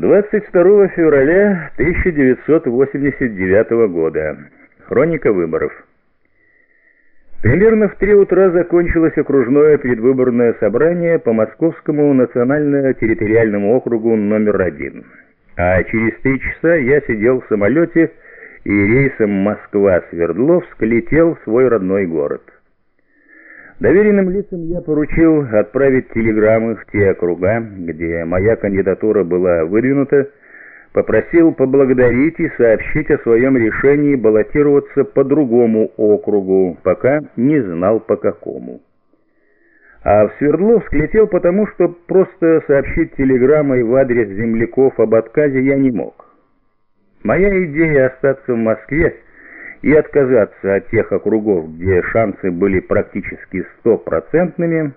22 февраля 1989 года. Хроника выборов. Примерно в три утра закончилось окружное предвыборное собрание по Московскому национально-территориальному округу номер один. А через три часа я сидел в самолете и рейсом Москва-Свердловск летел в свой родной город. Доверенным лицам я поручил отправить телеграммы в те округа, где моя кандидатура была выдвинута, попросил поблагодарить и сообщить о своем решении баллотироваться по другому округу, пока не знал по какому. А в Свердловск летел потому, что просто сообщить телеграммой в адрес земляков об отказе я не мог. Моя идея остаться в Москве – и отказаться от тех округов, где шансы были практически стопроцентными,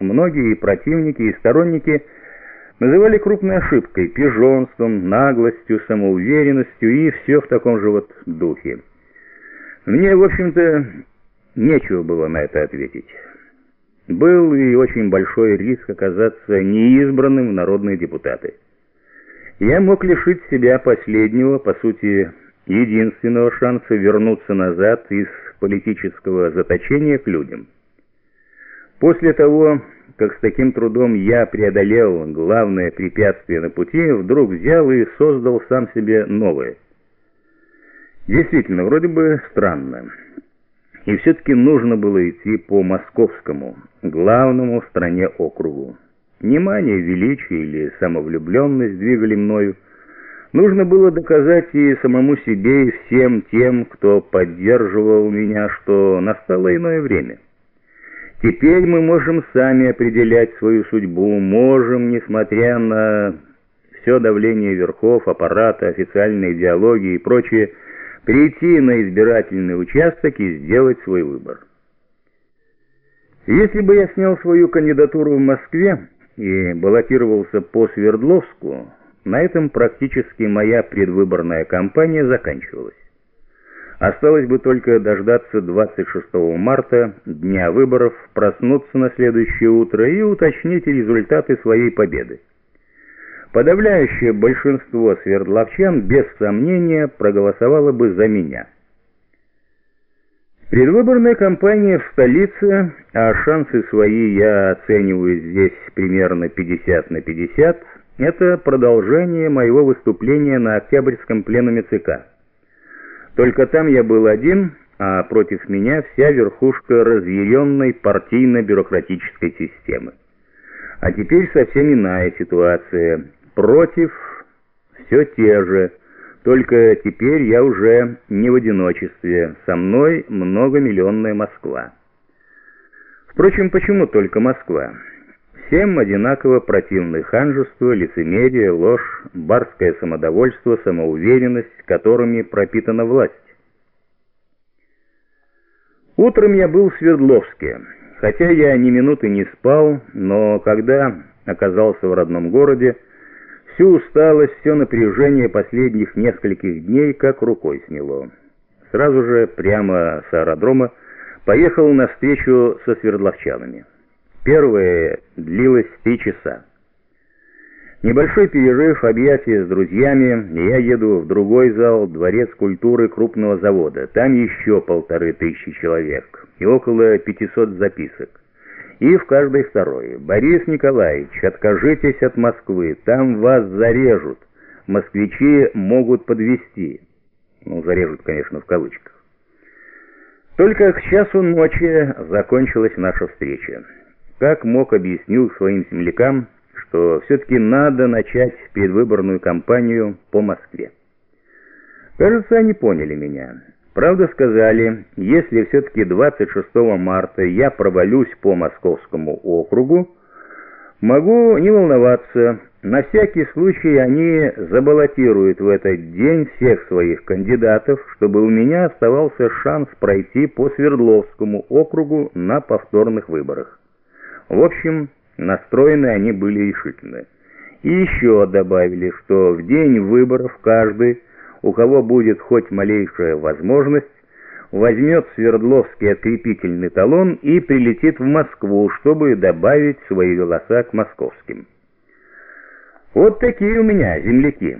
многие противники и сторонники называли крупной ошибкой, пижонством, наглостью, самоуверенностью и все в таком же вот духе. Мне, в общем-то, нечего было на это ответить. Был и очень большой риск оказаться неизбранным в народные депутаты. Я мог лишить себя последнего, по сути, единственного шанса вернуться назад из политического заточения к людям. После того, как с таким трудом я преодолел главное препятствие на пути, вдруг взял и создал сам себе новое. Действительно, вроде бы странно. И все-таки нужно было идти по московскому, главному в стране округу. Внимание, величие или самовлюбленность двигали мною, Нужно было доказать и самому себе, и всем тем, кто поддерживал меня, что настало иное время. Теперь мы можем сами определять свою судьбу, можем, несмотря на все давление верхов, аппарата, официальной идеологии и прочее, прийти на избирательный участок и сделать свой выбор. Если бы я снял свою кандидатуру в Москве и баллотировался по Свердловску, на этом практически моя предвыборная кампания заканчивалась. Осталось бы только дождаться 26 марта, дня выборов, проснуться на следующее утро и уточнить результаты своей победы. Подавляющее большинство свердловчан без сомнения проголосовало бы за меня. Предвыборная кампания в столице, а шансы свои я оцениваю здесь примерно 50 на 50, это продолжение моего выступления на Октябрьском пленуме ЦК. Только там я был один, а против меня вся верхушка разъяренной партийно-бюрократической системы. А теперь совсем иная ситуация. Против все те же, только теперь я уже не в одиночестве. Со мной многомиллионная Москва. Впрочем, почему только Москва? Всем одинаково противны ханжество, лицемерие, ложь, барское самодовольство, самоуверенность, которыми пропитана власть. Утром я был в Свердловске. Хотя я ни минуты не спал, но когда оказался в родном городе, всю усталость, все напряжение последних нескольких дней как рукой сняло. Сразу же, прямо с аэродрома, поехал на встречу со свердловчанами. Первое длилось три часа. Небольшой перерыв, объятия с друзьями, я еду в другой зал, дворец культуры крупного завода. Там еще полторы тысячи человек и около 500 записок. И в каждой второй. «Борис Николаевич, откажитесь от Москвы, там вас зарежут. Москвичи могут подвести. Ну, зарежут, конечно, в кавычках. Только к часу ночи закончилась наша встреча как мог объяснил своим землякам, что все-таки надо начать предвыборную кампанию по Москве. Кажется, они поняли меня. Правда сказали, если все-таки 26 марта я провалюсь по московскому округу, могу не волноваться, на всякий случай они забаллотируют в этот день всех своих кандидатов, чтобы у меня оставался шанс пройти по Свердловскому округу на повторных выборах. В общем, настроены они были решительно. И еще добавили, что в день выборов каждый, у кого будет хоть малейшая возможность, возьмет Свердловский открепительный талон и прилетит в Москву, чтобы добавить свои голоса к московским. Вот такие у меня земляки.